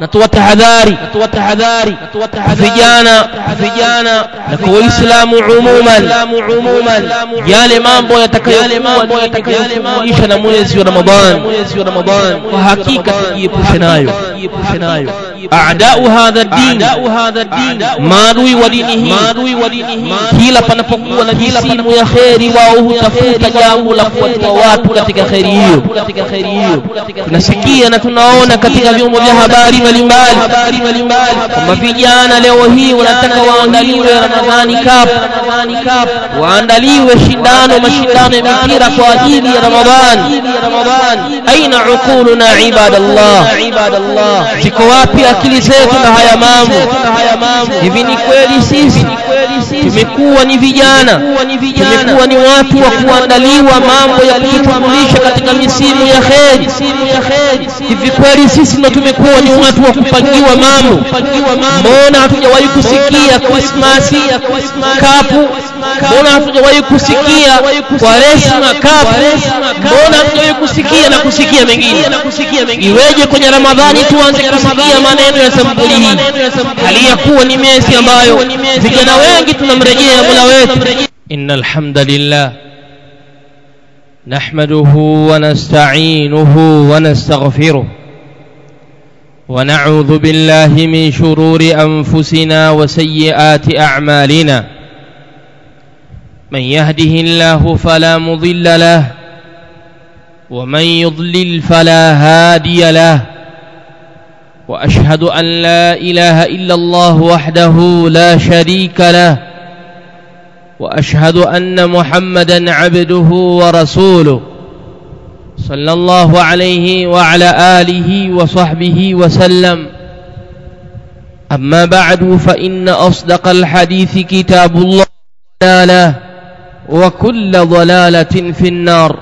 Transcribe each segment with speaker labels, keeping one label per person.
Speaker 1: natoa tahadhari natoa tahadhari natoa tahadhari vijana vijana na kwa waislamu umuman umuman yale mambo yatakayokuwa yatakayofundisha na mwezi wa Ramadhan mwezi wa Ramadhan kwa hakika tujiepushe nayo أعداء هذا الدين أعداء هذا الدين ما روي ودينه ما روي ودينه كلا بنفقو الذي سيم يا خيري واوه تفوت يا مولا قوت وات كتك خيري يو نسكي أنا تناونا كتك اليوم يا حباري ملمال ما في جانا لو هي ولا تكوا عندلي ورمضان كاب وعندلي وشدان ومشدان بكيرا فاجيلي رمضان أين عقولنا عباد الله عباد الله تكوا بيا akili zetu na haya mambo. Hivi ni kweli sisi tumekuwa ni vijana. Tumekuwa ni watu wa kuandaliwa mambo ya kujitambulisha katika misimu ya kheri. hivi kweli sisi ndo tumekuwa ni watu wa kupangiwa mambo? mbona hatujawahi kusikia krismasi kapu? Mbona hatujawahi kusikia kwaresma kapu? mbona hatujawahi kusikia na kusikia mengine? Iweje kwenye ramadhani tuanze kusikia maneno ya sampuli hii? hali ya kuwa ni miezi ambayo vijana wengi tunamrejea mola wetu inna alhamdulillah نحمده ونستعينه ونستغفره ونعوذ بالله من شرور أنفسنا وسيئات أعمالنا. من يهده الله فلا مضل له ومن يضلل فلا هادي له وأشهد أن لا إله إلا الله وحده لا شريك له وأشهد أن محمدا عبده ورسوله صلى الله عليه وعلى آله وصحبه وسلم. أما بعد فإن أصدق الحديث كتاب الله تعالى وكل ضلالة في النار.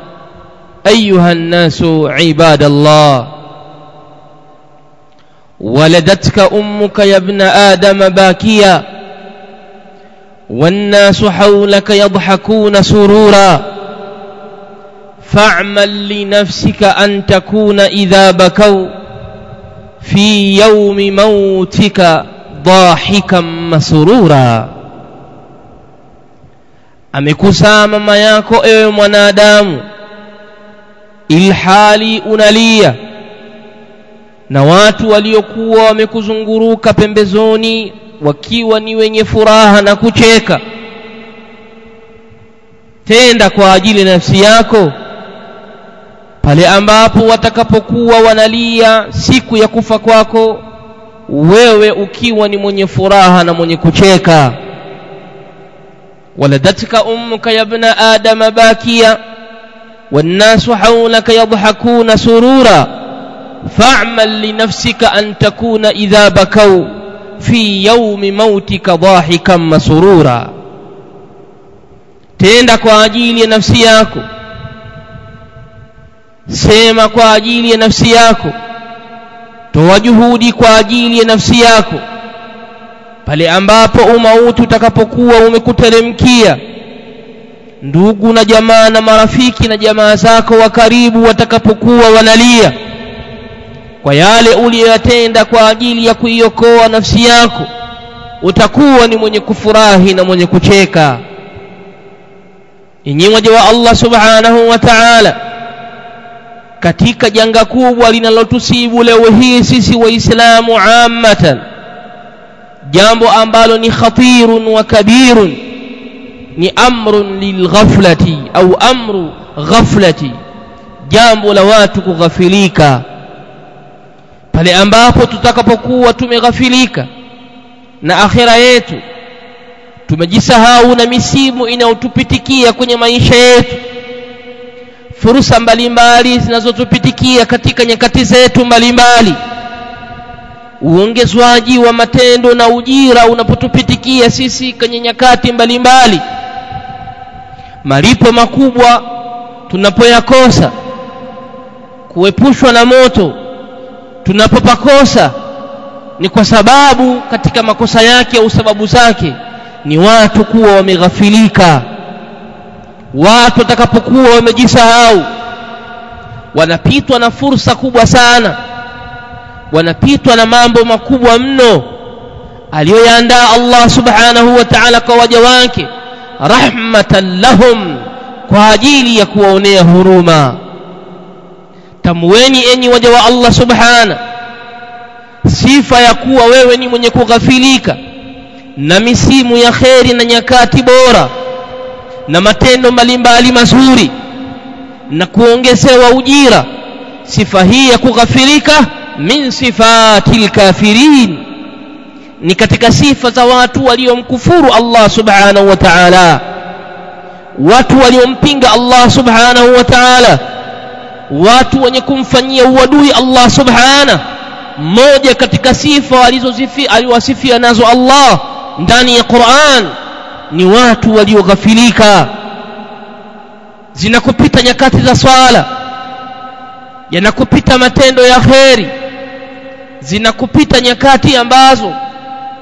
Speaker 1: أيها الناس عباد الله ولدتك أمك يا ابن آدم باكيا والناس حولك يضحكون سرورا فاعمل لنفسك أن تكون إذا بكوا في يوم موتك ضاحكا مسرورا. amekuzaa mama yako ewe mwanadamu ilhali unalia na watu waliokuwa wamekuzunguruka pembezoni wakiwa ni wenye furaha na kucheka. Tenda kwa ajili ya nafsi yako pale ambapo watakapokuwa wanalia siku ya kufa kwako wewe ukiwa ni mwenye furaha na mwenye kucheka. Waladatka ummuka ya ibn adam bakia wannasu haulaka yadhakuna surura fa'mal li nafsika an takuna idha bakau fi yaumi mautika dhahikan masurura tenda kwa ajili ya nafsi yako sema kwa ajili ya nafsi yako toa juhudi kwa ajili ya nafsi yako pale ambapo umauti utakapokuwa umekuteremkia ndugu na jamaa na marafiki na jamaa zako wa karibu watakapokuwa wanalia kwa yale uliyoyatenda kwa ajili ya kuiokoa nafsi yako utakuwa ni mwenye kufurahi na mwenye kucheka. Waja wa Allah subhanahu wa ta'ala katika janga kubwa linalotusibu leo hii sisi waislamu ammatan jambo ambalo ni khatirun wa kabirun ni amrun lilghaflati au amru ghaflati jambo la watu kughafilika pale ambapo tutakapokuwa tumeghafilika na akhira yetu tumejisahau na misimu inayotupitikia kwenye maisha yetu. Fursa mbalimbali zinazotupitikia katika nyakati zetu mbalimbali. Uongezwaji wa matendo na ujira unapotupitikia sisi kwenye nyakati mbalimbali. Malipo makubwa tunapoyakosa. Kuepushwa na moto tunapopakosa ni kwa sababu katika makosa yake au sababu zake ni watu kuwa wameghafilika. Watu watakapokuwa wamejisahau wanapitwa na fursa kubwa sana wanapitwa na mambo makubwa mno aliyoyaandaa Allah subhanahu wa ta'ala kwa waja wake rahmatan lahum kwa ajili ya kuwaonea huruma tamweni enyi waja wa Allah subhana. Sifa ya kuwa wewe ni mwenye kughafilika na misimu ya kheri na nyakati bora na matendo mbalimbali mazuri na kuongezewa ujira. Sifa hii ya kughafilika min sifatil kafirin ni katika sifa za watu waliomkufuru Allah subhanahu wa ta'ala. Watu waliompinga Allah subhanahu wa ta'ala watu wenye kumfanyia uadui Allah subhana moja katika sifa aliwasifia nazo Allah ndani ya Qur'an ni watu walioghafilika. Zinakupita nyakati za swala yanakupita matendo ya kheri zinakupita nyakati ambazo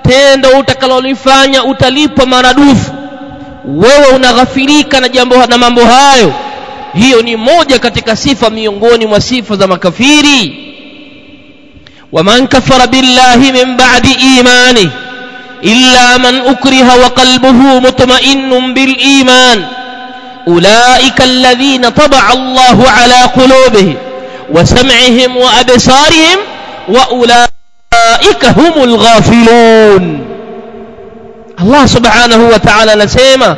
Speaker 1: tendo utakalolifanya utalipwa maradufu. Wewe unaghafilika na jambo na mambo hayo hiyo ni moja katika sifa miongoni mwa sifa za makafiri. ومن كفر بالله من بعد إيمانه إلا من أكره وقلبه مطمئن بالإيمان أولئك الذين طبع الله على قلوبهم وسمعهم وأبصارهم وأولئك هم الغافلون الله سبحانه وتعالى نسيما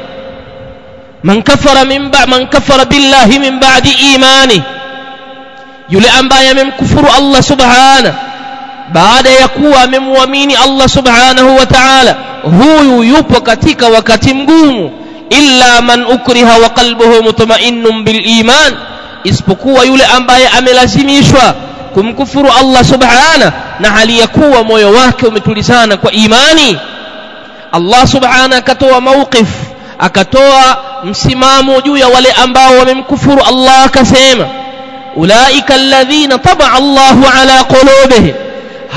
Speaker 1: man kafara min ba man kafara billahi min ba'di imani. Yule ambaye amemkufuru Allah subhana baada ya kuwa amemwamini Allah subhanahu wa ta'ala huyu yupo katika wakati mgumu. Illa man ukriha wa qalbuhu mutma'innun bil iman isipokuwa yule ambaye amelazimishwa kumkufuru Allah subhana na hali ya kuwa moyo wake umetulizana kwa imani. Allah subhana akatoa mauqifu akatoa msimamo juu ya wale ambao wamemkufuru Allah akasema ulaika alladhina tabaa Allahu ala qulubihim.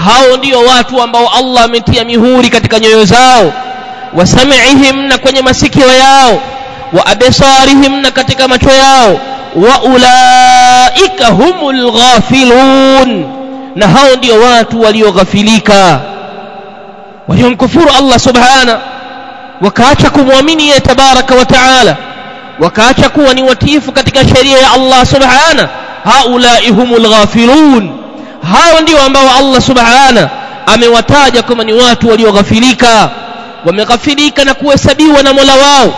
Speaker 1: Hao ndio watu ambao Allah ametia mihuri katika nyoyo zao. Wasam'ihim na kwenye masikio yao. Wa absarihim na katika macho yao. Wa ulaika humul ghafilun. Na hao ndio watu walioghafilika waliomkufuru Allah subhana wakaacha kumwamini yeye tabaraka wa taala wakaacha kuwa ni watiifu katika sheria ya Allah subhana haulai humul ghafilun. Hao ndio ambao Allah subhana amewataja kama ni watu walioghafilika. Wameghafilika na kuhesabiwa na Mola wao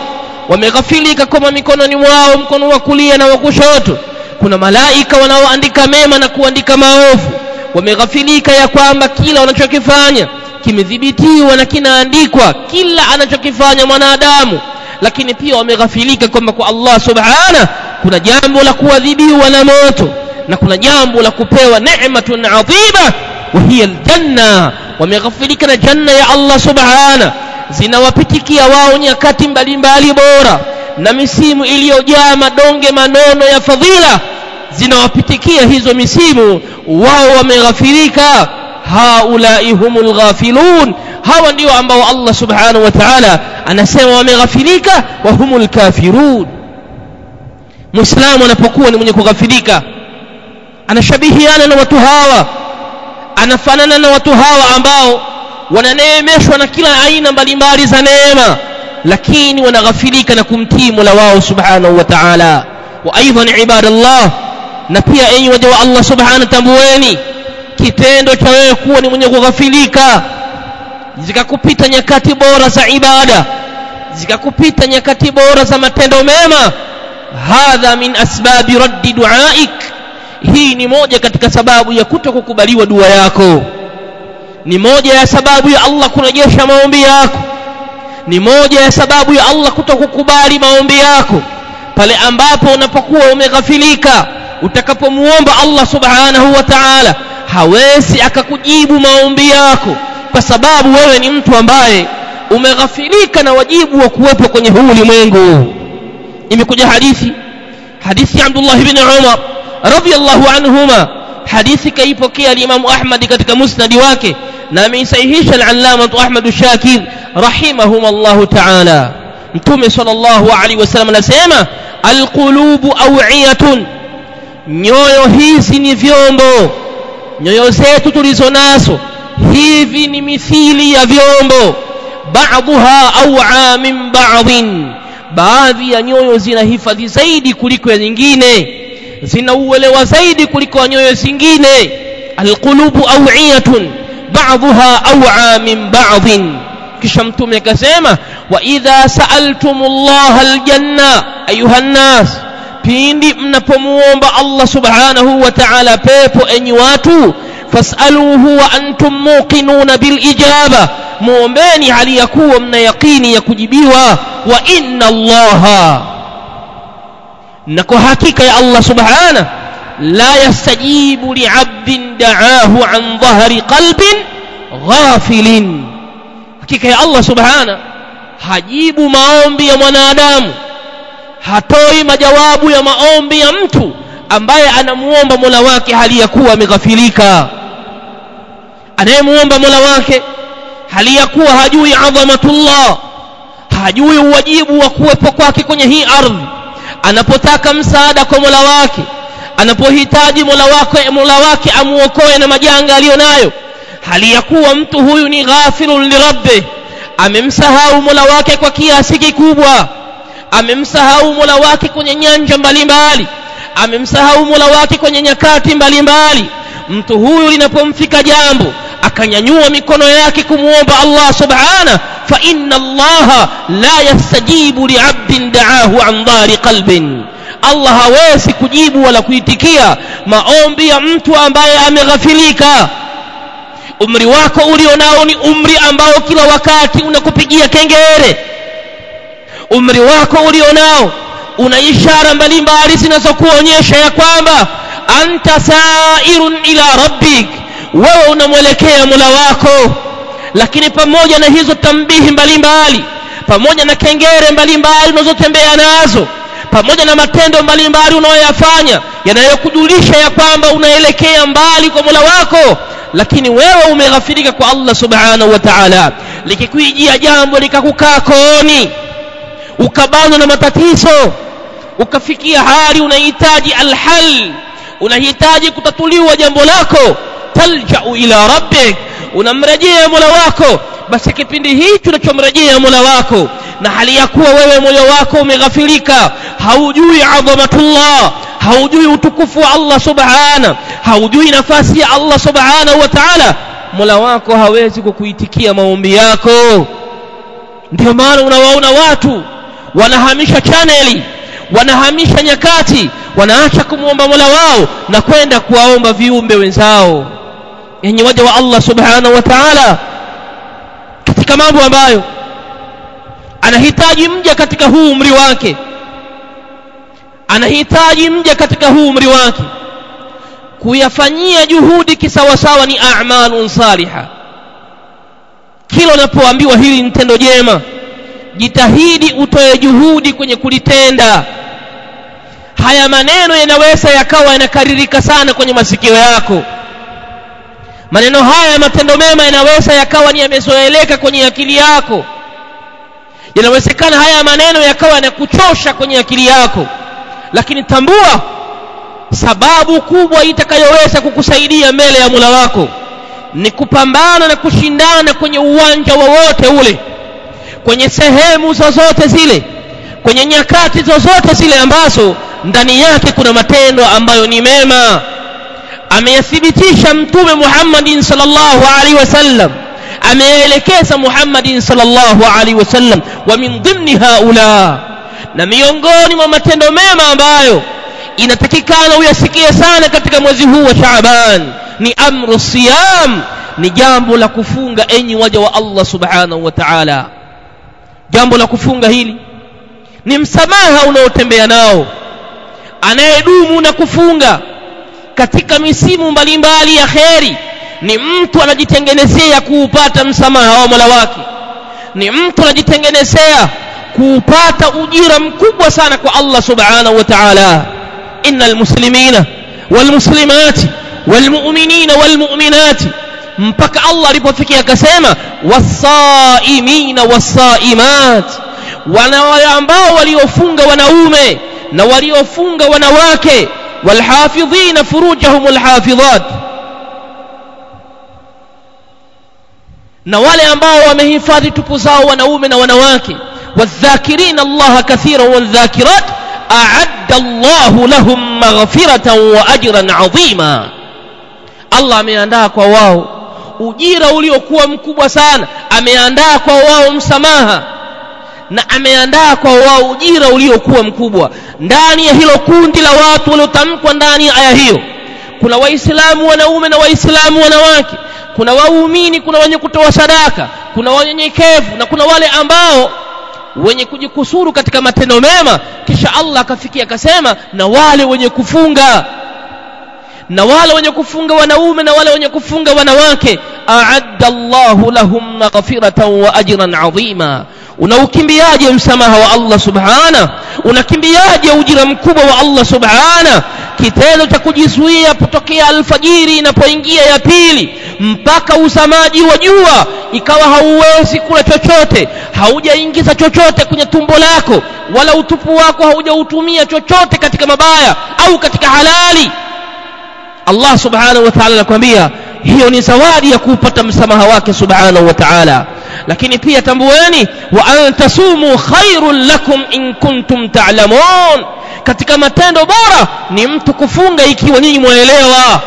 Speaker 1: wameghafilika kama mikononi mwao mkono wa kulia na wa kushoto. Kuna malaika wanaoandika mema na kuandika maovu. Wameghafilika ya kwamba kila wanachokifanya kimedhibitiwa na kinaandikwa kila anachokifanya mwanadamu. Lakini pia wameghafilika kwamba kwa Allah subhana kuna jambo la kuadhibiwa na moto na kuna jambo la kupewa neematun adhima wa hiya aljanna. Wameghafilika na janna ya Allah subhana. Zinawapitikia wao nyakati mbalimbali bora na misimu iliyojaa madonge manono ya fadhila. Zinawapitikia hizo misimu wao wameghafilika haulai humul ghafilun. Hawa ndio ambao Allah subhanahu wa ta'ala anasema wameghafilika wa humul kafirun. Muislamu anapokuwa ni mwenye kughafilika anashabihiana na watu hawa anafanana na watu hawa ambao wananeemeshwa na kila aina mbalimbali za neema lakini wanaghafilika na kumtii Mola wao subhanahu wa ta'ala. Wa aidan ibadallah na pia enyi waja wa Allah subhanahu tambueni kitendo cha wewe kuwa ni mwenye kughafilika. Zikakupita nyakati bora za ibada. Zikakupita nyakati bora za matendo mema. Hadha min asbabi raddi duaik. Hii ni moja katika sababu ya kutokukubaliwa dua yako. Ni moja ya sababu ya Allah kurejesha maombi yako. Ni moja ya sababu ya Allah kutokukubali maombi yako. Pale ambapo unapokuwa umeghafilika utakapomuomba Allah subhanahu wa ta'ala hawezi akakujibu maombi yako kwa sababu wewe ni mtu ambaye umeghafilika na wajibu wa kuwepo kwenye huu ulimwengu. Imekuja hadithi hadithi ya Abdullah ibn Umar radiyallahu anhuma. Hadithi kaipokea al-Imam Ahmad katika musnadi wake na ameisahihisha al-Allama Ahmad Shakir rahimahum Allah ta'ala. Mtume sallallahu alaihi wasallam anasema alqulubu aw'iyatun nyoyo hizi ni vyombo nyoyo zetu tulizo nazo hivi ni mithili ya vyombo. Ba'dhuha aw'a min ba'dhin baadhi ya nyoyo zina hifadhi zaidi kuliko ya nyingine zina uelewa zaidi kuliko nyoyo zingine. Alqulubu aw'iyatun ba'dhuha aw'a min ba'dhin. Kisha mtume akasema wa idha sa'altumullaha aljanna ayuha nas pindi mnapomuomba Allah subhanahu wa ta'ala pepo enyi watu fas'aluhu wa antum muqinuna bil ijaba muombeni hali ya kuwa mna yaqini ya kujibiwa wa inna allaha na kwa hakika ya Allah subhanahu la yastajibu li'abdin da'ahu an dhahri qalbin ghafilin hakika ya Allah subhanahu hajibu maombi ya mwanadamu hatoi majawabu ya maombi ya mtu ambaye anamuomba Mola wake hali ya kuwa ameghafilika. Anayemuomba Mola wake hali ya kuwa hajui adhamatullah hajui uwajibu wa kuwepo kwake kwenye hii ardhi. Anapotaka msaada kwa Mola wake anapohitaji Mola wake Mola wake amuokoe na majanga aliyonayo hali ya kuwa mtu huyu ni ghafilun lirabbih amemsahau Mola wake kwa kiasi kikubwa amemsahau Mola wake kwenye nyanja mbalimbali amemsahau Mola wake kwenye nyakati mbalimbali. Mtu huyu linapomfika jambo akanyanyua mikono yake kumuomba Allah subhana fa inna Allah la yastajibu li'abdin da'ahu an dhari qalbin. Allah hawezi kujibu wala kuitikia maombi ya mtu ambaye ameghafilika. Umri wako ulionao ni umri ambao kila wakati unakupigia kengere umri wako ulionao una ishara mbalimbali zinazokuonyesha ya kwamba anta sairun ila rabbik wewe unamwelekea mula wako. Lakini pamoja na hizo tambihi mbalimbali pamoja na kengere mbalimbali unazotembea nazo pamoja na matendo mbalimbali unayoyafanya yanayokujulisha ya kwamba unaelekea mbali kwa mula wako lakini wewe umeghafirika kwa Allah subhanahu wa ta'ala. Likikuijia jambo likakukaa kooni ukabanwa na matatizo ukafikia hali unahitaji alhal unahitaji kutatuliwa jambo lako taljau ila rabbik unamrejea mola wako. Basi kipindi hicho unachomrejea mola wako na hali ya kuwa wewe moyo wako umeghafilika haujui adhamatullah haujui utukufu wa Allah subhana haujui nafasi ya Allah subhanahu wa ta'ala mola wako hawezi kukuitikia maombi yako. Ndio maana unawaona watu wanahamisha chaneli wanahamisha nyakati wanaacha kumwomba mola wao na kwenda kuwaomba viumbe wenzao. Yenye waja wa Allah subhanahu wa ta'ala katika mambo ambayo anahitaji mja katika huu umri wake anahitaji mja katika huu umri wake kuyafanyia juhudi kisawasawa ni a'malun saliha. Kila unapoambiwa hili ni tendo jema jitahidi utoe juhudi kwenye kulitenda. Haya maneno yanaweza yakawa yanakaririka sana kwenye masikio yako. Maneno haya ya matendo mema yanaweza yakawa ni yamezoeleka kwenye akili yako. Yanawezekana haya maneno yakawa yanakuchosha kwenye akili yako. Lakini tambua sababu kubwa itakayoweza kukusaidia mbele ya mula wako ni kupambana na kushindana kwenye uwanja wowote ule kwenye sehemu zozote zile kwenye nyakati zozote zile ambazo ndani yake kuna matendo ambayo ni mema. Ameyathibitisha mtume Muhammadin sallallahu alaihi wasallam ameelekeza Muhammadin sallallahu alaihi wasallam wa min dhimni haula na miongoni mwa matendo mema ambayo inatakikana uyasikie sana katika mwezi huu wa Shaaban ni amru siyam ni jambo la kufunga enyi waja wa Allah subhanahu wa ta'ala jambo la kufunga hili ni msamaha unaotembea nao anayedumu na kufunga katika misimu mbalimbali ya kheri. Ni mtu anajitengenezea kuupata msamaha wa Mola wake ni mtu anajitengenezea kuupata ujira mkubwa sana kwa Allah subhanahu wa ta'ala. Innal muslimina wal muslimati wal mu'minina wal mu'minati mpaka Allah alipofikia akasema wasaimina wasaimat wana wale ambao waliofunga wanaume na waliofunga wanawake. Walhafidhina furujahum alhafidhat. Na wale ambao wamehifadhi tupu zao wanaume na wanawake. Allaha kathiran wadhakirat. Aadda allahu lahum maghfiratan wa ajran adhima allah ameandaa kwa wao ujira uliokuwa mkubwa sana ameandaa kwa wao msamaha. Na ameandaa kwa wao ujira uliokuwa mkubwa. Ndani ya hilo kundi la watu waliotamkwa ndani ya aya hiyo kuna waislamu wanaume na waislamu wanawake kuna waumini kuna wenye kutoa sadaka kuna wanyenyekevu na kuna wale ambao wenye kujikusuru katika matendo mema. Kisha Allah akafikia akasema na wale wenye kufunga na wale wenye kufunga wanaume na wale wenye kufunga wanawake a'adda Allahu lahum maghfiratan wa ajran 'azima. Unaukimbiaje msamaha wa Allah subhana? Unakimbiaje ujira mkubwa wa Allah subhana? Kitendo cha kujizuia kutokea alfajiri inapoingia ya pili mpaka usamaji wa jua ikawa hauwezi kula chochote haujaingiza chochote kwenye tumbo lako wala utupu wako haujautumia chochote katika mabaya au katika halali Allah subhanahu wa ta'ala anakuambia hiyo ni zawadi ya kupata msamaha wake subhanahu wa ta'ala. Lakini pia tambueni wa antasumu khairul lakum in kuntum ta'lamun. Katika matendo bora ni mtu kufunga ikiwa nyinyi mwaelewa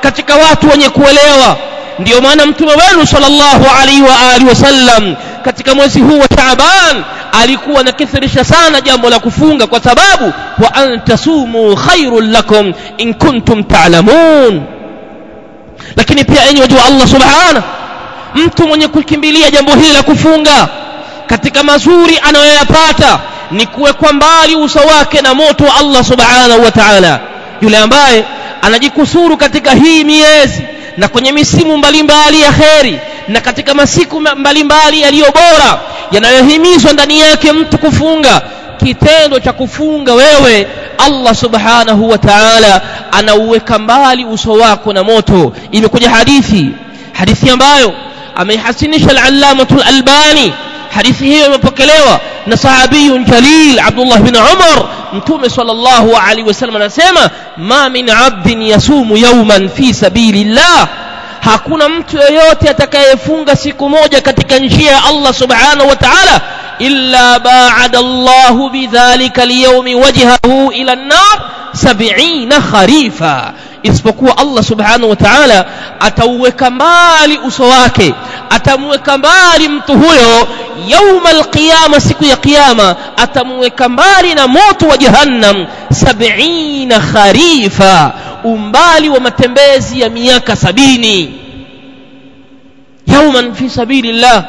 Speaker 1: katika watu wenye kuelewa ndio maana mtume wenu sallallahu alaihi wa alihi wasallam katika mwezi huu wa Shaaban alikuwa anakithirisha sana jambo la kufunga kwa sababu wa antasumu khairul lakum in kuntum ta'lamun. Lakini pia enyi watu Allah subhanahu mtu mwenye kukimbilia jambo hili la kufunga katika mazuri anayoyapata ni kuwekwa mbali uso wake na moto wa Allah subhanahu wa ta'ala. Yule ambaye anajikusuru katika hii miezi na kwenye misimu mbalimbali ya kheri na katika masiku mbalimbali yaliyo bora yanayohimizwa ndani yake mtu kufunga. Kitendo cha kufunga wewe Allah subhanahu wa ta'ala anauweka mbali uso wako na moto. Imekuja hadithi hadithi ambayo ameihasinisha al-allamatu al-albani hadithi hiyo imepokelewa na sahabiyun jalil Abdullah bin Umar mtume sallallahu alaihi wasallam anasema ma min abdin yasumu yawman fi sabilillah hakuna mtu yeyote atakayefunga siku moja katika njia ya Allah subhanahu wa ta'ala illa ba'ada Allah bidhalika liyawmi wajhahu ila an-nar 70 kharifa isipokuwa Allah subhanahu wa ta'ala atauweka mbali uso wake atamweka mbali mtu huyo yauma alqiyama siku ya kiyama atamweka mbali na moto wa jahannam 70 kharifa umbali wa matembezi ya miaka sabini yauman fi sabilillah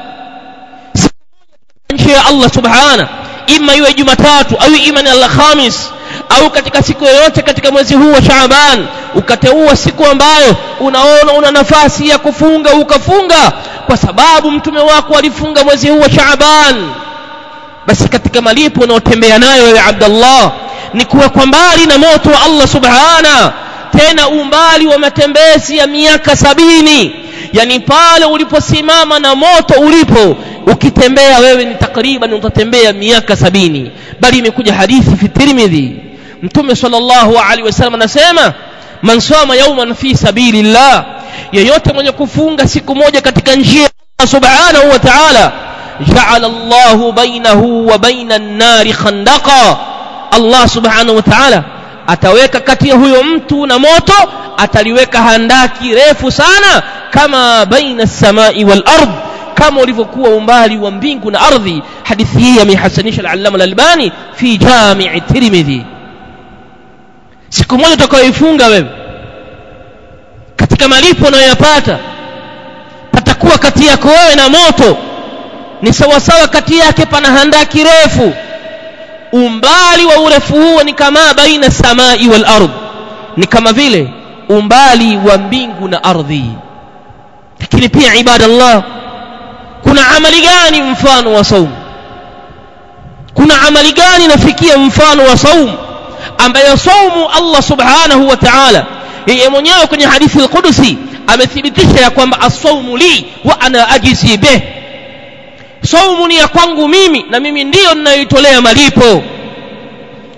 Speaker 1: njia ya Allah subhana ima iwe jumatatu au ima ni alhamis au katika siku yoyote katika mwezi huu wa Shaaban ukateua siku ambayo unaona una nafasi ya kufunga ukafunga kwa sababu mtume wako alifunga mwezi huu wa Shaaban. Basi katika malipo unaotembea nayo wewe Abdullah ni kuwa kwa mbali na moto wa Allah subhana tena umbali wa matembezi ya miaka sabini. Yani pale uliposimama na moto ulipo ukitembea wewe ni takriban utatembea miaka sabini. Bali imekuja hadithi fi Tirmidhi mtume sallallahu alaihi wasallam anasema man soma yawman fi sabilillah. Yeyote mwenye kufunga siku moja katika njia ya Allah subhanahu wa ta'ala ja'ala Allahu bainahu wa baina an-nari khandaqa. Allah subhanahu wa ta'ala ataweka kati ya huyo mtu na moto ataliweka handaki refu sana kama baina as-samai wal ard kama ulivyokuwa umbali wa mbingu na ardhi. Hadithi hii amehasanisha al-allama al-albani fi jami' tirmidhi siku moja utakayoifunga wewe katika malipo unayoyapata patakuwa kati yako wewe na moto. Ni sawasawa kati yake pana handaki refu umbali wa urefu huo ni kama baina samai wal ardh. Ni kama vile umbali wa mbingu na ardhi. Lakini pia ibada ibadallah kuna amali gani mfano wa saumu kuna amali gani nafikia mfano wa saumu ambayo saumu Allah subhanahu wa ta'ala yeye mwenyewe kwenye hadithi al-Qudsi amethibitisha ya kwamba as-saumu li wa ana ajizi bih saumu ni ya kwangu mimi na mimi ndiyo ninayoitolea malipo.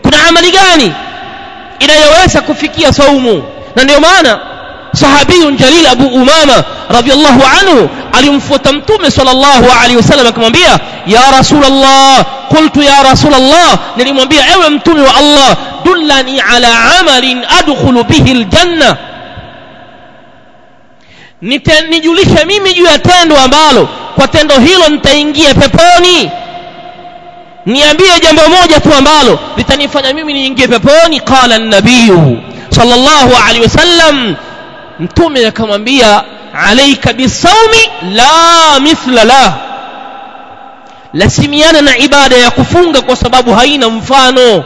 Speaker 1: Kuna amali gani inayoweza kufikia saumu? Na ndio maana sahabiyun jalil abu umama radhiallahu anhu alimfuata mtume sallallahu alaihi wasallam akamwambia ya rasulullah qultu ya rasulullah nilimwambia ewe mtume wa allah dullani ala amalin adkhulu bihi aljanna. Nijulishe mimi juu ya tendo ambalo kwa tendo hilo nitaingia peponi. Niambie jambo moja tu ambalo litanifanya mimi niingie peponi. Qala an-nabiy sallallahu alaihi wasallam mtume akamwambia alaika bisawmi la mithla la lasimiana na ibada ya kufunga kwa sababu haina mfano.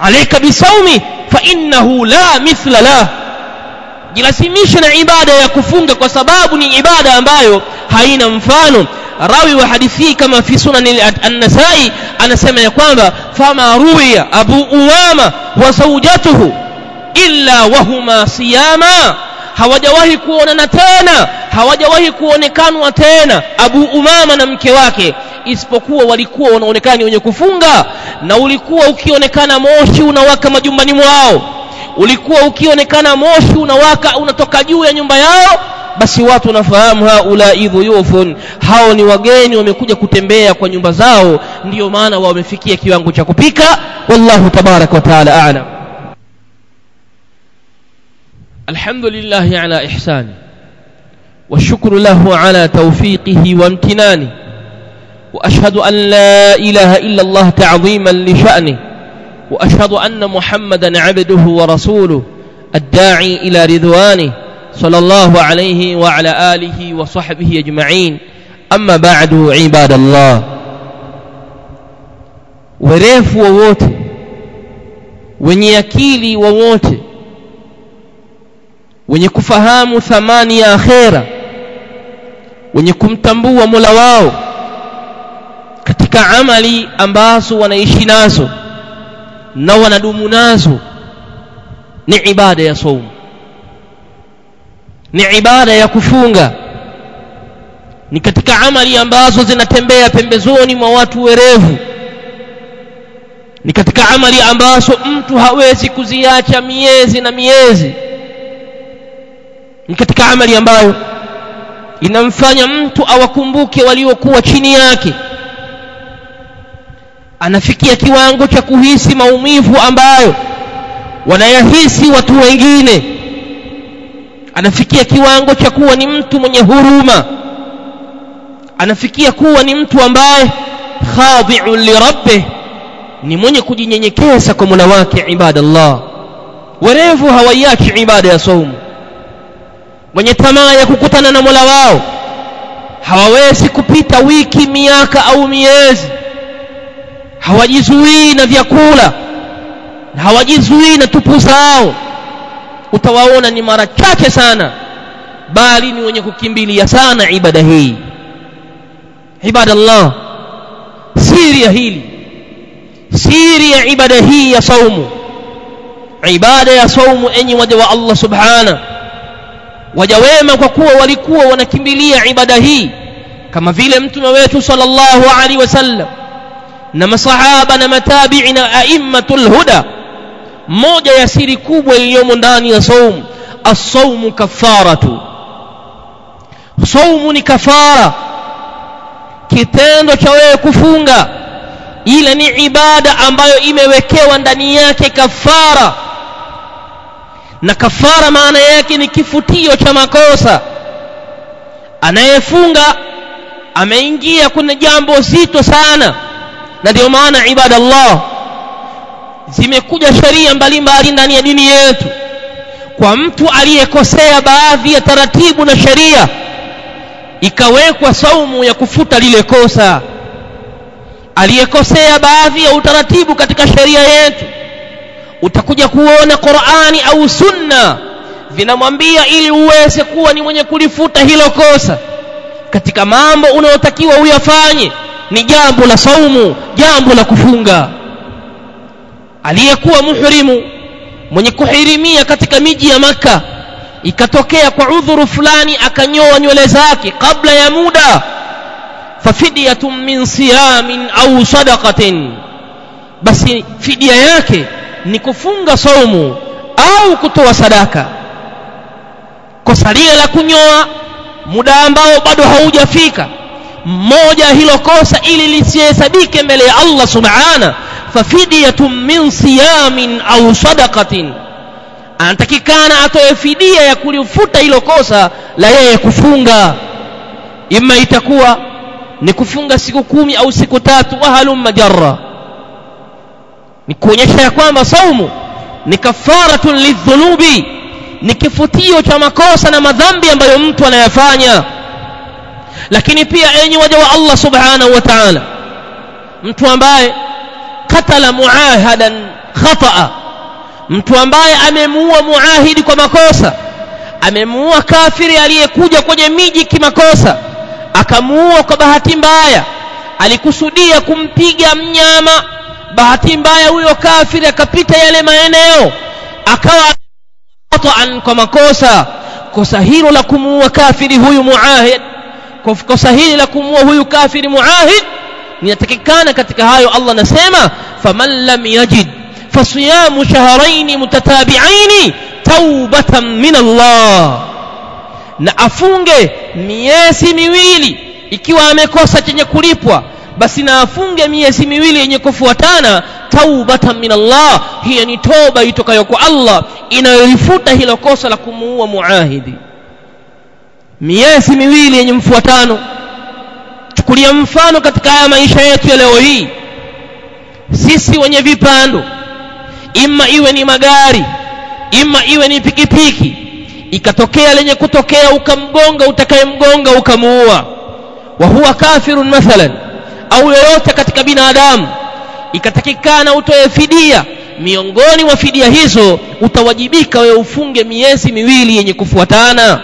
Speaker 1: Alaika bisawmi fa innahu la mithla la jilasimisha na ibada ya kufunga kwa sababu ni ibada ambayo haina mfano. Rawi wa hadithi kama fi sunan an-nasai anasema ya kwamba fama ruwiya abu umama wa zawjatuhu illa wahuma siyama. Hawajawahi kuonana tena hawajawahi kuonekanwa tena abu umama na mke wake isipokuwa walikuwa wanaonekana ni wenye kufunga na ulikuwa ukionekana moshi unawaka majumbani mwao. Ulikuwa ukionekana moshi unawaka unatoka juu ya nyumba yao basi watu wanafahamu haulai dhuyufun. Hao ni wageni wamekuja kutembea kwa nyumba zao ndiyo maana wamefikia kiwango cha kupika. Wallahu tabaraka wa taala a'lam الحمد لله على إحسانه والشكر له على توفيقه وامتنانه وأشهد أن لا إله إلا الله تعظيما لشأنه وأشهد أن محمدا عبده ورسوله الداعي إلى رضوانه صلى الله عليه وعلى آله وصحبه أجمعين. أما بعد عباد الله wowote wenye akili wowote wenye kufahamu thamani ya akhera wenye kumtambua mola wao katika amali ambazo wanaishi nazo na wanadumu nazo ni ibada ya saumu ni ibada ya kufunga. Ni katika amali ambazo zinatembea pembezoni mwa watu werevu. Ni katika amali ambazo mtu hawezi kuziacha miezi na miezi ni katika amali ambayo inamfanya mtu awakumbuke waliokuwa chini yake. Anafikia kiwango cha kuhisi maumivu ambayo wanayahisi watu wengine. Anafikia kiwango cha kuwa ni mtu mwenye huruma. Anafikia kuwa ni mtu ambaye khadi'un li rabbih ni mwenye kujinyenyekeza kwa Mola wake ibada Allah werevu hawaiachi ibada ya saumu wenye tamaa ya kukutana na Mola wao hawawezi kupita wiki miaka au miezi. Hawajizuii na vyakula na hawajizuii na tupu zao. Utawaona ni mara chache sana bali ni wenye kukimbilia sana ibada hii. Ibadallah siri ya hili siri ya ibada hii ya saumu. Ibada ya saumu enyi waja wa Allah subhana waja wema kwa kuwa walikuwa wanakimbilia ibada hii kama vile mtume wetu sallallahu alaihi wasallam na masahaba na matabi'i na aimmatul huda moja ya siri kubwa iliyomo ndani ya saumu as-saumu kafaratu. Saumu ni kafara kitendo cha wewe kufunga ile ni ibada ambayo imewekewa ndani yake kafara na kafara maana yake ni kifutio cha makosa. Anayefunga ameingia kuna jambo zito sana. Na ndio maana ibada Allah zimekuja sheria mbalimbali ndani ya dini yetu. Kwa mtu aliyekosea baadhi ya taratibu na sheria ikawekwa saumu ya kufuta lile kosa. Aliyekosea baadhi ya utaratibu katika sheria yetu utakuja kuona Qur'ani au Sunna vinamwambia ili uweze kuwa ni mwenye kulifuta hilo kosa. Katika mambo unayotakiwa uyafanye ni jambo la saumu jambo la kufunga. Aliyekuwa muhrimu mwenye kuhirimia katika miji ya maka ikatokea kwa udhuru fulani akanyoa nywele zake kabla ya muda. Fafidiyatun min siyamin au sadaqatin. Basi fidia yake ni kufunga saumu au kutoa sadaka. Kosa lile la kunyoa muda ambao bado haujafika mmoja hilo kosa ili lisihesabike mbele ya Allah subhana fafidyatun min siyamin au sadaqatin. Anatakikana atoe fidia ya kulifuta hilo kosa la yeye kufunga. Ima itakuwa ni kufunga siku kumi au siku tatu wahalumma jarra ni kuonyesha ya kwamba saumu ni kafaratun lidhunubi ni kifutio cha makosa na madhambi ambayo mtu anayafanya. Lakini pia enyi waja wa Allah subhanahu wa ta'ala mtu ambaye katala muahadan khata'a mtu ambaye amemuua muahidi kwa makosa amemuua kafiri aliyekuja kwenye miji kimakosa akamuua kwa bahati mbaya alikusudia kumpiga mnyama bahati mbaya huyo kafiri akapita yale maeneo akawa khata'an kwa makosa. Kosa hilo la kumuua kafiri huyu muahid kosa hili la kumuua huyu kafiri muahid linatakikana katika hayo Allah anasema faman lam yajid fasiyamu shahrayn mutatabi'ain taubatan min Allah. Na afunge miezi miwili ikiwa amekosa chenye kulipwa basi na afunge miezi miwili yenye kufuatana taubatan min Allah hiyo ni toba itokayo kwa Allah inayolifuta hilo kosa la kumuua muahidi. Miezi miwili yenye mfuatano. Chukulia mfano katika haya maisha yetu ya leo hii. Sisi wenye vipando ima iwe ni magari ima iwe ni pikipiki ikatokea lenye kutokea ukamgonga utakayemgonga ukamuua. Wa huwa kafirun mathalan au yoyote katika binadamu. Ikatakikana utoe fidia. Miongoni mwa fidia hizo utawajibika wewe ufunge miezi miwili yenye kufuatana.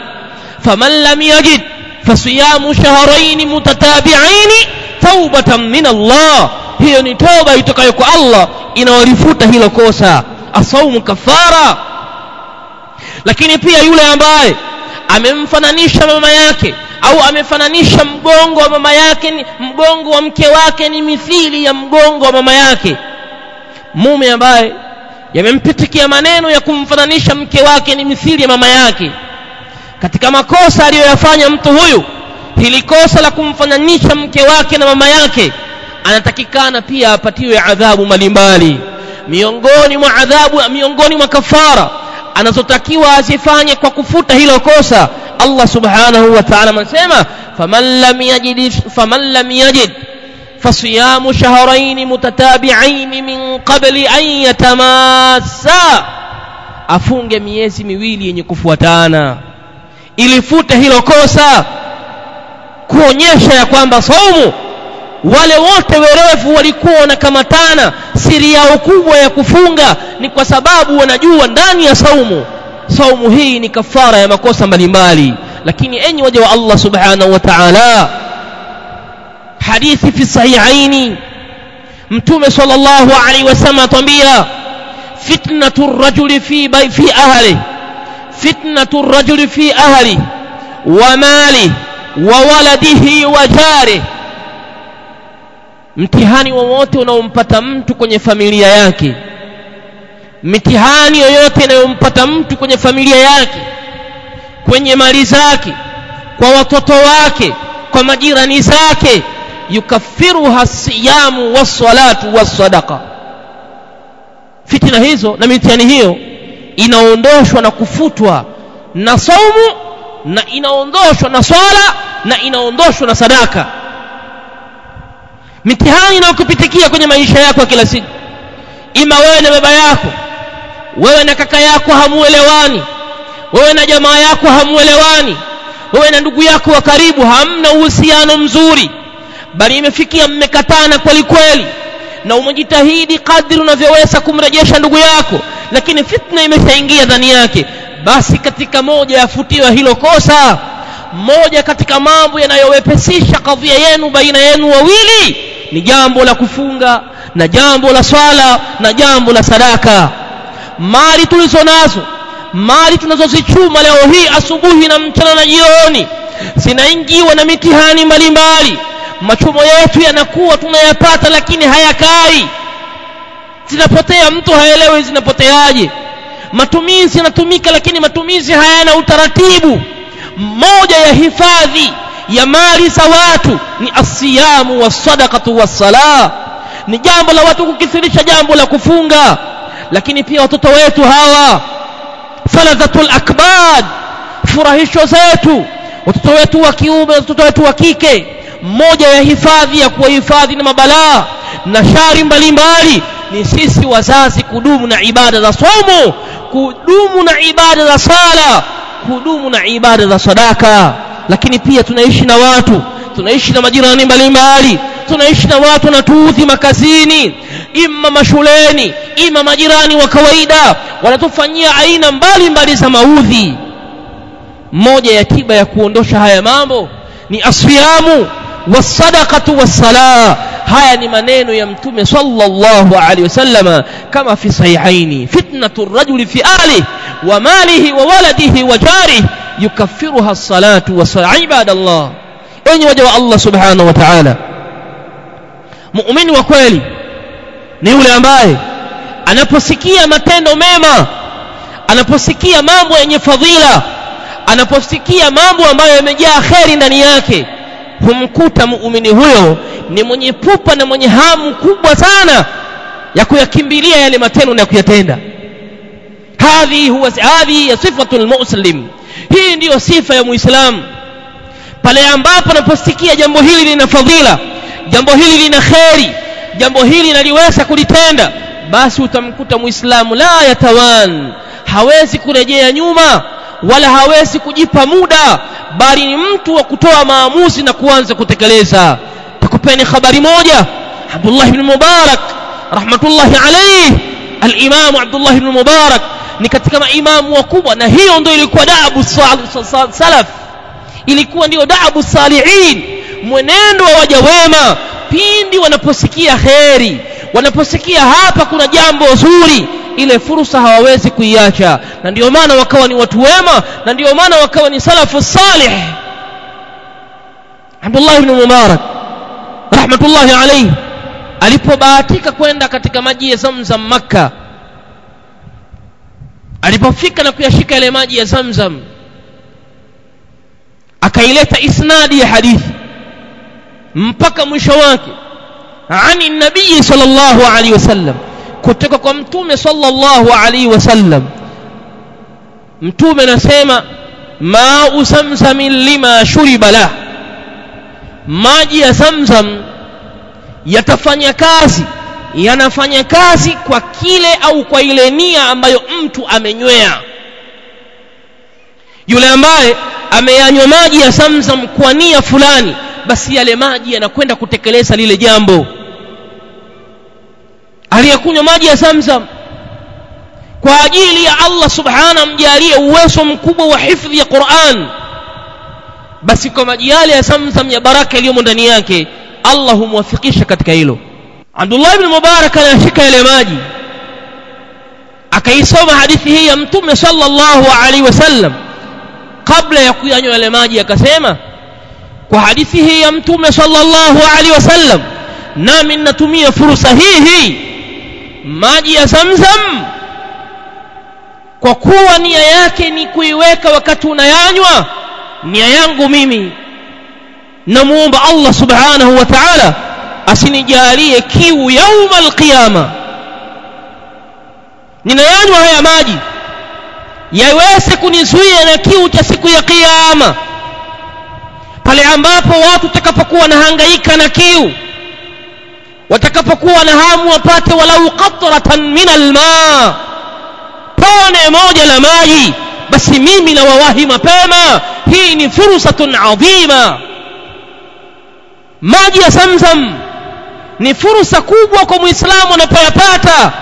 Speaker 1: Faman lam yajid fasiyamu shahrayn mutatabi'ain taubatan min Allah hiyo ni toba itokayo kwa Allah inawalifuta hilo kosa. Asaumu kafara lakini pia yule ambaye amemfananisha mama yake au amefananisha mgongo wa mama yake mgongo wa mke wake ni mithili ya mgongo wa mama yake. Mume ambaye yamempitikia maneno ya kumfananisha mke wake ni mithili ya mama yake. Katika makosa aliyoyafanya mtu huyu hili kosa la kumfananisha mke wake na mama yake anatakikana pia apatiwe adhabu mbalimbali. Miongoni mwa adhabu miongoni mwa kafara anazotakiwa azifanye kwa kufuta hilo kosa. Allah subhanahu wa ta'ala anasema faman lam yajid faman lam yajid fasiyamu shahrayn mutatabi'ain min qabli an yatamassa. Afunge miezi miwili yenye kufuatana ilifute hilo kosa kuonyesha ya kwamba saumu wale wote werevu walikuwa wanakamatana siri yao kubwa ya kufunga ni kwa sababu wanajua ndani ya saumu saumu hii ni kafara ya makosa mbalimbali lakini enyi waja wa Allah subhanahu wa ta'ala hadithi fi sahihaini mtume sallallahu alaihi wasallam atuambia fitnatu rajuli fi fi ahli fitnatu rajuli fi ahli wa mali wa waladihi wa jarihi mtihani wowote unaompata mtu kwenye familia yake mitihani yoyote inayompata mtu kwenye familia yake kwenye mali zake kwa watoto wake kwa majirani zake yukaffiruha siyamu wassalatu wassadaqa fitina hizo na mitihani hiyo inaondoshwa na kufutwa na saumu na inaondoshwa na swala na inaondoshwa na sadaka mitihani inayokupitikia kwenye maisha yako ya kila siku. Ima wewe na baba yako. Wewe na kaka yako hamuelewani. Wewe na jamaa yako hamuelewani. Wewe na ndugu yako wa karibu hamna uhusiano mzuri. Bali imefikia mmekatana kweli kweli. Na umejitahidi kadri unavyoweza kumrejesha ndugu yako. Lakini fitna imeshaingia ndani yake. Basi katika moja yafutiwa hilo kosa moja katika mambo yanayowepesisha kadhia yenu baina yenu wawili ni jambo la kufunga na jambo la swala na jambo la sadaka. Mali tulizo nazo mali tunazozichuma leo hii asubuhi na mchana na jioni zinaingiwa na mitihani mbalimbali. Machumo yetu yanakuwa tunayapata lakini hayakai. Zinapotea mtu haelewi zinapoteaje. Matumizi yanatumika lakini matumizi hayana utaratibu. Moja ya hifadhi ya mali za watu ni asiyamu wasadaqatu wassala ni jambo la watu kukithirisha jambo la kufunga. Lakini pia watoto wetu hawa faladhatul akbad furahisho zetu. Watoto wetu wa kiume watoto wetu wa kike moja ya hifadhi ya kuwahifadhi na mabalaa na shari mbalimbali ni sisi wazazi kudumu na ibada za somo kudumu na ibada za sala kudumu na ibada za sadaka lakini pia tunaishi na watu. Tunaishi na majirani mbalimbali. Tunaishi na watu wanatuudhi makazini. Ima mashuleni. Ima majirani wa kawaida. Wanatufanyia aina mbalimbali mbali za maudhi. Moja ya tiba ya kuondosha haya mambo ni asyamu wasadaqatu wassala haya ni maneno ya mtume sallallahu alaihi wasallama kama fi sahihaini. Fitnatu rajuli fi ahlihi wa malihi wa waladihi wa jarihi yukaffiruha as-salatu wa ibadallah. Enyi waja wa Allah subhanahu wa ta'ala. Muumini wa kweli ni yule ambaye anaposikia matendo mema anaposikia mambo yenye fadhila anaposikia mambo ambayo yamejaa kheri ndani yake humkuta muumini huyo ni mwenye pupa na mwenye hamu kubwa sana ya kuyakimbilia yale matendo na kuyatenda. Hadhi huwa hadhi ya sifatu muslim hii ndiyo sifa ya muislamu. Pale ambapo anaposikia jambo hili lina fadhila jambo hili lina kheri jambo hili naliweza kulitenda basi utamkuta muislamu la yatawan. Hawezi kurejea nyuma wala hawezi kujipa muda bali ni mtu wa kutoa maamuzi na kuanza kutekeleza. Takupeni habari moja Abdullah ibn Mubarak rahmatullahi alayhi al-Imam Abdullah ibn Mubarak ni katika maimamu wakubwa na hiyo ndio ilikuwa daabu salaf. Ilikuwa ndio daabu salihin mwenendo wa waja wema pindi wanaposikia kheri wanaposikia hapa kuna jambo zuri ile fursa hawawezi kuiacha. Na ndio maana wakawa ni watu wema na ndio maana wakawa ni salafu salih. Abdullah ibn Mubarak rahmatullahi alayhi alipobahatika kwenda katika maji ya Zamzam Makka alipofika na kuyashika yale maji ya Zamzam akaileta isnadi ya hadithi mpaka mwisho wake. Ani nabii sallallahu alaihi wasallam kutoka kwa mtume sallallahu alaihi wasallam mtume anasema ma'u zamzamin lima shuriba la maji ya zamzam yatafanya kazi yanafanya kazi kwa kile au kwa ile nia ambayo mtu amenywea. Yule ambaye ameyanywa maji ya zamzam kwa nia fulani basi yale maji yanakwenda kutekeleza lile jambo. Aliyekunywa maji ya zamzam kwa ajili ya Allah subhana mjalie uwezo mkubwa wa hifdhi ya Qur'an basi kwa maji yale ya zamzam ya baraka iliyomo ndani yake Allah humwafikisha katika hilo Abdullah ibn Mubarak anashika yale maji. Akaisoma hadithi hii ya mtume sallallahu alaihi wasallam. Kabla ya kuyanywa yale maji akasema kwa hadithi hii ya mtume sallallahu alaihi wasallam nami ninatumia fursa hii hii maji ya zamzam kwa kuwa nia yake ni kuiweka wakati unayanywa nia yangu mimi. Namuomba Allah subhanahu wa ta'ala asinijalie kiu yauma alqiyama. Ninayanywa haya maji yaweze kunizuia na kiu cha siku ya kiyama. Pale ambapo watu watakapokuwa na hangaika na kiu watakapokuwa na hamu wapate walau qatratan min alma tone moja la maji basi mimi na wawahi mapema. Hii ni fursatun adhima. Maji ya zamzam ni fursa kubwa kwa muislamu anapoyapata.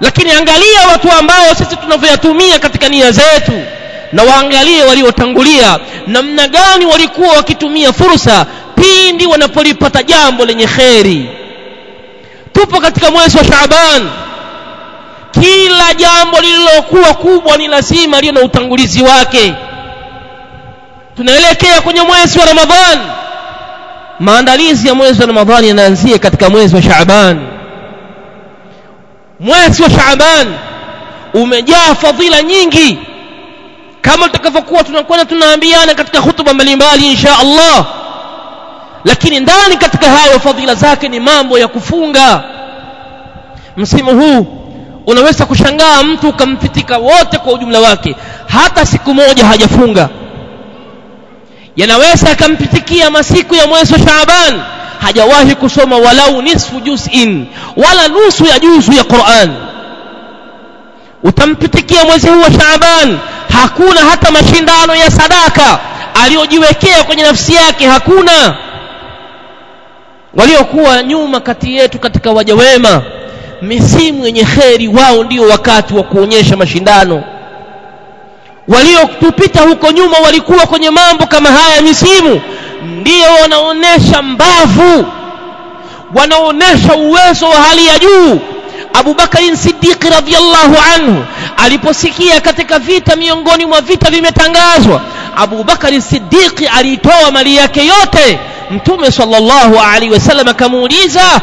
Speaker 1: Lakini angalia watu ambao sisi tunavyoyatumia katika nia zetu. Na waangalie waliotangulia. Namna gani walikuwa wakitumia fursa pindi wanapolipata jambo lenye kheri. Tupo katika mwezi wa Shaaban. Kila jambo lililokuwa kubwa ni lazima liwe na utangulizi wake. Tunaelekea kwenye mwezi wa Ramadhan maandalizi ya mwezi wa Ramadhani yanaanzia katika mwezi wa Shaaban. Mwezi wa Shaaban umejaa fadhila nyingi. Kama tutakavyokuwa tunakwenda tunaambiana katika hutuba mbalimbali insha Allah. Lakini ndani katika hayo fadhila zake ni mambo ya kufunga. Msimu huu unaweza kushangaa mtu ukampitika wote kwa ujumla wake. Hata siku moja hajafunga yanaweza akampitikia masiku ya mwezi wa Shaaban. Hajawahi kusoma walau nisfu juz'in wala nusu ya juzu ya Qur'an. Utampitikia mwezi huu wa Shaaban hakuna hata mashindano ya sadaka aliyojiwekea kwenye nafsi yake hakuna. Waliokuwa nyuma kati yetu katika waja wema misimu yenye kheri wao ndio wakati wa kuonyesha mashindano waliotupita huko nyuma walikuwa kwenye mambo kama haya misimu. Ndio wanaonesha mbavu wanaonesha uwezo wa hali ya juu. Abu Bakari Siddiq radhiallahu anhu aliposikia katika vita miongoni mwa vita vimetangazwa Abu Bakari Siddiq alitoa mali yake yote. Mtume sallallahu alaihi wasallam akamuuliza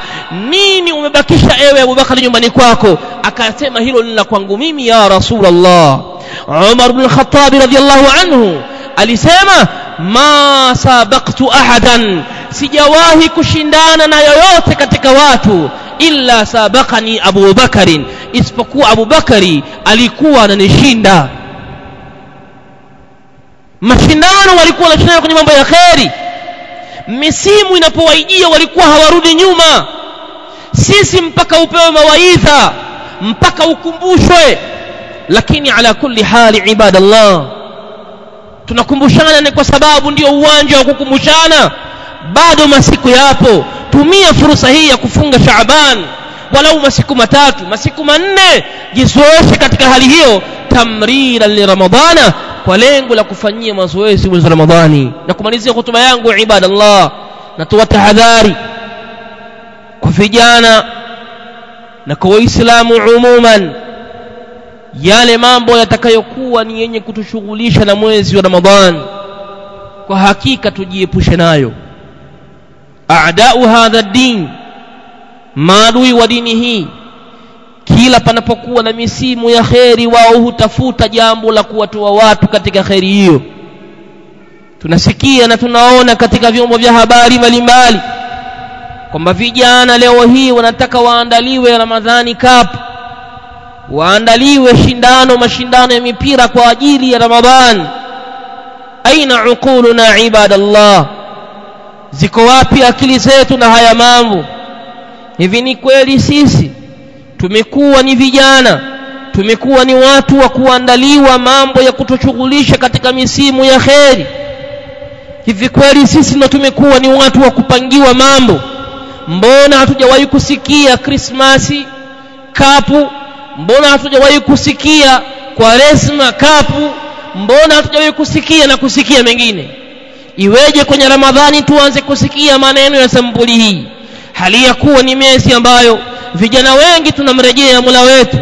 Speaker 1: nini umebakisha ewe Abu Bakari nyumbani kwako? Akasema hilo ni la kwangu mimi ya Rasulullah Umar ibn Khattab radhiallahu anhu alisema ma sabaqtu ahadan sijawahi kushindana na yoyote katika watu illa sabaqani Abu Bakarin. Isipokuwa Abu Bakari alikuwa ananishinda. Mashindano walikuwa wanashindana kwenye mambo ya kheri. Misimu inapowaijia walikuwa hawarudi nyuma. Sisi mpaka upewe mawaidha mpaka ukumbushwe lakini ala kulli hali ibadallah tunakumbushana ni kwa sababu ndio uwanja wa kukumbushana. Bado masiku yapo. Tumia fursa hii ya kufunga Shaaban. Walau masiku matatu masiku manne jizoeshe katika hali hiyo. Tamrira liramadana kwa lengo la kufanyia mazoezi mwezi ramadhani. Na kumalizia hutuba yangu ibadallah natoa tahadhari kwa vijana na kwa waislamu umuman yale mambo yatakayokuwa ni yenye kutushughulisha na mwezi wa ramadhani kwa hakika tujiepushe nayo. A'da'u hadha din maadui wa dini hii kila panapokuwa na misimu ya kheri wao hutafuta jambo la kuwatoa watu katika kheri hiyo. Tunasikia na tunaona katika vyombo vya habari mbalimbali kwamba vijana leo hii wanataka waandaliwe Ramadhani Cup waandaliwe shindano mashindano ya mipira kwa ajili ya Ramadhan. Aina uquluna ibadallah? Ziko wapi akili zetu na haya mambo? Hivi ni kweli sisi? Tumekuwa ni vijana tumekuwa ni watu wa kuandaliwa mambo ya kutushughulisha katika misimu ya kheri. Hivi kweli sisi ndo tumekuwa ni watu wa kupangiwa mambo? Mbona hatujawahi kusikia krismasi kapu mbona hatujawahi kusikia kwa resma kapu? Mbona hatujawahi kusikia na kusikia mengine? Iweje kwenye ramadhani tuanze kusikia maneno ya sampuli hii? Hali ya kuwa ni miezi ambayo vijana wengi tunamrejea mula wetu.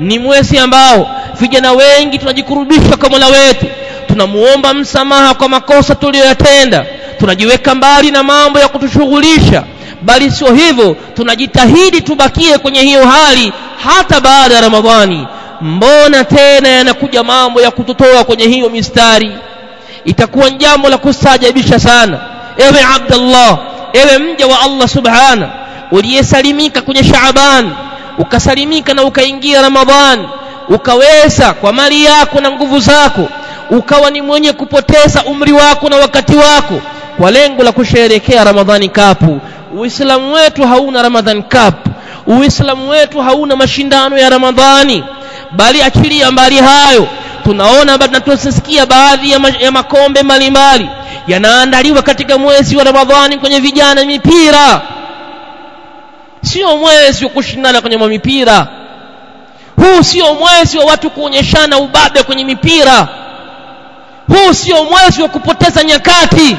Speaker 1: Ni mwezi ambao vijana wengi tunajikurubisha kwa mula wetu. Tunamuomba msamaha kwa makosa tuliyoyatenda. Tunajiweka mbali na mambo ya kutushughulisha bali sio hivyo tunajitahidi tubakie kwenye hiyo hali hata baada ya Ramadhani. Mbona tena yanakuja mambo ya kututoa kwenye hiyo mistari? Itakuwa jambo la kustajabisha sana. Ewe abdallah ewe mja wa Allah subhana uliyesalimika kwenye Shaaban ukasalimika na ukaingia Ramadhan ukaweza kwa mali yako na nguvu zako ukawa ni mwenye kupoteza umri wako na wakati wako kwa lengo la kusherehekea Ramadhani kapu Uislamu wetu hauna Ramadhan Cup. Uislamu wetu hauna mashindano ya Ramadhani. Bali achilia mbali hayo. Tunaona na tunasikia baadhi ya, ma, ya makombe mbalimbali yanaandaliwa katika mwezi wa Ramadhani kwenye vijana mipira. Sio mwezi wa kushindana kwenye mipira. Huu sio mwezi wa watu kuonyeshana ubabe kwenye mipira huu sio mwezi wa kupoteza nyakati.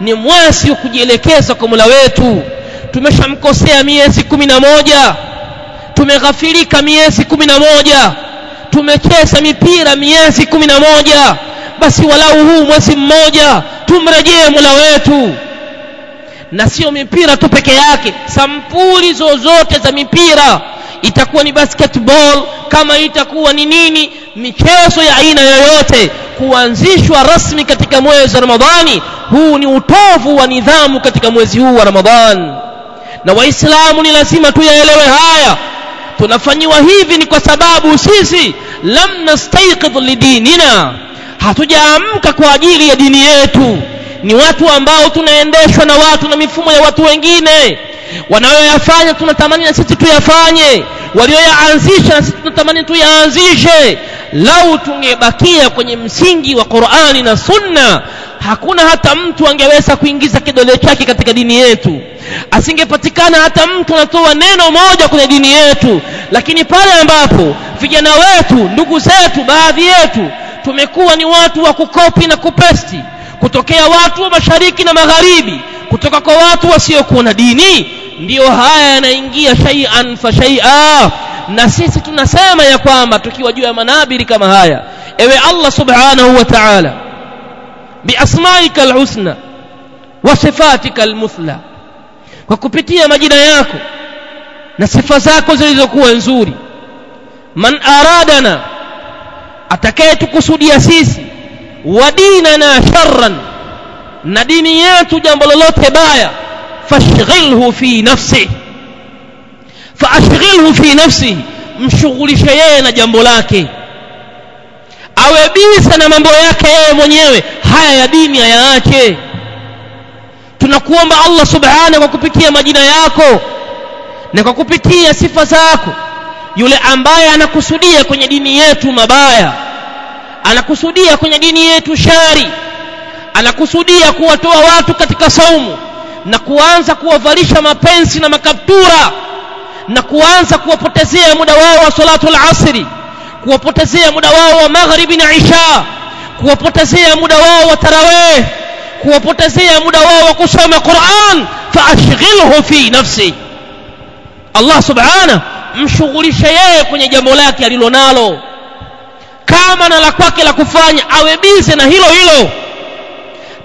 Speaker 1: Ni mwezi wa kujielekeza kwa mula wetu. Tumeshamkosea miezi kumi na moja. Tumeghafirika miezi kumi na moja. Tumecheza mipira miezi kumi na moja. Basi walau huu mwezi mmoja tumrejee mula wetu. Na sio mipira tu peke yake sampuli zozote za mipira itakuwa ni basketball kama itakuwa ni nini michezo ya aina yoyote kuanzishwa rasmi katika mwezi wa ramadhani. Huu ni utovu wa nidhamu katika mwezi huu wa ramadhani na waislamu ni lazima tuyaelewe haya. Tunafanyiwa hivi ni kwa sababu sisi lam nastaiqidh lidinina hatujaamka kwa ajili ya dini yetu. Ni watu ambao tunaendeshwa na watu na mifumo ya watu wengine wanayoyafanya tunatamani na sisi tuyafanye. Walioyaanzisha na sisi tunatamani tuyaanzishe. Lau tungebakia kwenye msingi wa qurani na sunna hakuna hata mtu angeweza kuingiza kidole chake katika dini yetu. Asingepatikana hata mtu anatoa neno moja kwenye dini yetu. Lakini pale ambapo vijana wetu ndugu zetu baadhi yetu tumekuwa ni watu wa kukopi na kupesti kutokea watu wa mashariki na magharibi kutoka kwa watu wasiokuwa na dini ndiyo haya yanaingia shay'an fa shay'a. Na sisi tunasema ya kwamba tukiwa juu ya manabiri kama haya ewe Allah subhanahu wa ta'ala biasmaika alhusna wa sifatika almuthla kwa kupitia majina yako na sifa zako zilizokuwa nzuri man aradana atakayetukusudia sisi wa dinana sharran na dini yetu jambo lolote baya fashghilhu fi nafsi faashghilhu fi nafsi mshughulishe yeye na jambo lake. Awe bisa na mambo yake yeye mwenyewe haya ya dini ayaache tunakuomba Allah subhanahu kwa kupitia majina yako na kwa kupitia sifa zako. Yule ambaye anakusudia kwenye dini yetu mabaya anakusudia kwenye dini yetu shari anakusudia kuwatoa watu katika saumu na kuanza kuwavalisha mapensi na makaptura na kuanza kuwapotezea muda wao wa salatu al-asri kuwapotezea muda wao wa maghribi na isha kuwapotezea muda wao wa tarawih kuwapotezea muda wao wa kusoma Qur'an faashghilhu fi nafsi. Allah subhanahu mshughulishe yeye kwenye jambo lake alilonalo. Kama na la kwake la kufanya awe bize na hilo hilo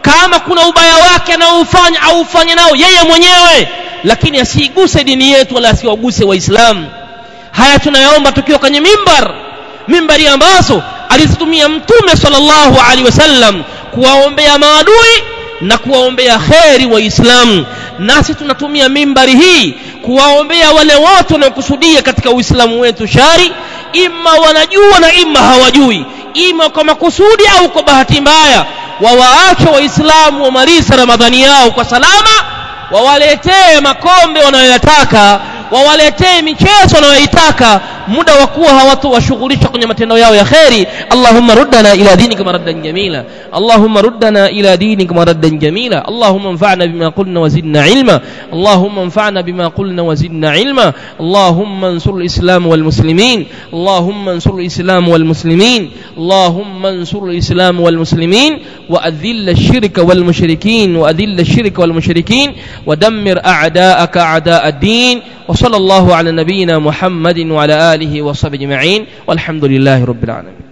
Speaker 1: kama kuna ubaya wake anaoufanya aufanye nao yeye mwenyewe. Lakini asiiguse dini yetu wala asiwaguse waislamu. Haya tunayaomba tukiwa kwenye mimbar. Mimbari ambazo alizitumia mtume sallallahu alaihi wasallam kuwaombea maadui na kuwaombea kheri waislamu. Nasi tunatumia mimbari hii kuwaombea wale wote wanaokusudia katika uislamu wetu shari. Ima wanajua na ima hawajui. Ima kwa makusudi au kwa bahati mbaya wawaache waislamu wamalize ramadhani yao kwa salama wawaletee makombe wanayoyataka wawaletee michezo wanayoitaka muda wa kuwa hawatowashughulisha kwenye matendo yao ya kheri allahumma ruddana ila dinika maraddan jamila allahumma ruddana ila dinika maraddan jamila allahumma anfa'na bima qulna wa zidna ilma allahumma anfa'na bima qulna wa zidna ilma allahumma ansur al-islam wal muslimin allahumma ansur al-islam wal muslimin allahumma ansur al-islam wal muslimin wa adhill ash-shirka wal mushrikin wa adhill ash-shirka wal mushrikin ودمر أعداءك أعداء الدين وصلى الله على نبينا محمد وعلى آله وصحبه أجمعين والحمد لله رب العالمين.